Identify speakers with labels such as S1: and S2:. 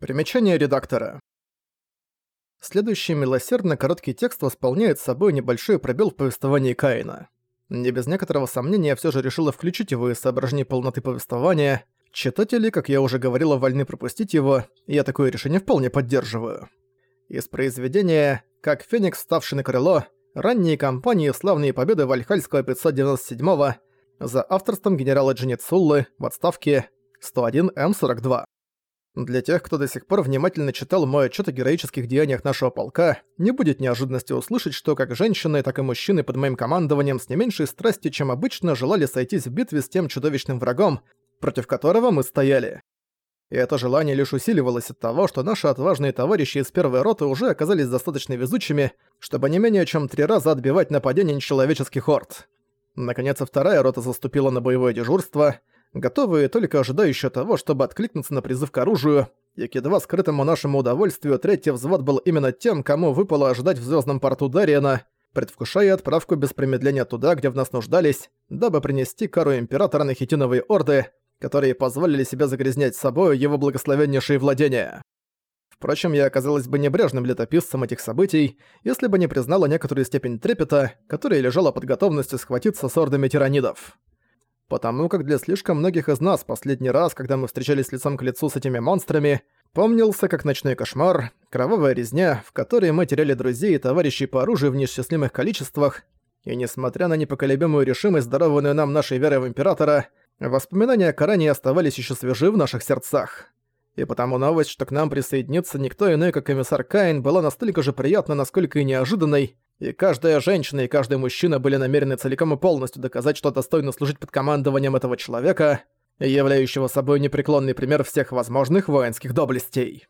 S1: Примечание редактора. Следующий милосердно короткий текст восполняет собой небольшой пробел в повествовании Каина. Не без некоторого сомнения я всё же решила включить его из соображений полноты повествования. Читатели, как я уже говорила, вольны пропустить его, и я такое решение вполне поддерживаю. Из произведения «Как Феникс, вставший на крыло», ранние кампании «Славные победы Вальхальского 597-го» за авторством генерала Джинецуллы в отставке 101М42. Для тех, кто до сих пор внимательно читал мой отчет о героических деяниях нашего полка, не будет неожиданности услышать, что как женщины, так и мужчины под моим командованием с не меньшей страстью, чем обычно, желали сойтись в битве с тем чудовищным врагом, против которого мы стояли. И это желание лишь усиливалось от того, что наши отважные товарищи из первой роты уже оказались достаточно везучими, чтобы не менее чем три раза отбивать нападение нечеловеческих орд. Наконец, вторая рота заступила на боевое дежурство — готовые только ожидающие того, чтобы откликнуться на призыв к оружию, и к едва скрытому нашему удовольствию третий взвод был именно тем, кому выпало ожидать в звездном порту Дариена, предвкушая отправку без промедления туда, где в нас нуждались, дабы принести кару Императора на хитиновые орды, которые позволили себе загрязнять собою его благословеннейшие владения. Впрочем, я оказалась бы небрежным летописцем этих событий, если бы не признала некоторую степень трепета, которая лежала под готовностью схватиться с ордами тиранидов потому как для слишком многих из нас последний раз, когда мы встречались лицом к лицу с этими монстрами, помнился как ночной кошмар, кровавая резня, в которой мы теряли друзей и товарищей по оружию в неисчислимых количествах, и несмотря на непоколебимую решимость, дарованную нам нашей верой в Императора, воспоминания о Коране оставались еще свежи в наших сердцах. И потому новость, что к нам присоединится никто иной, как комиссар Каин, была настолько же приятна, насколько и неожиданной, и каждая женщина и каждый мужчина были намерены целиком и полностью доказать, что достойно служить под командованием этого человека, являющего собой непреклонный пример всех возможных воинских доблестей.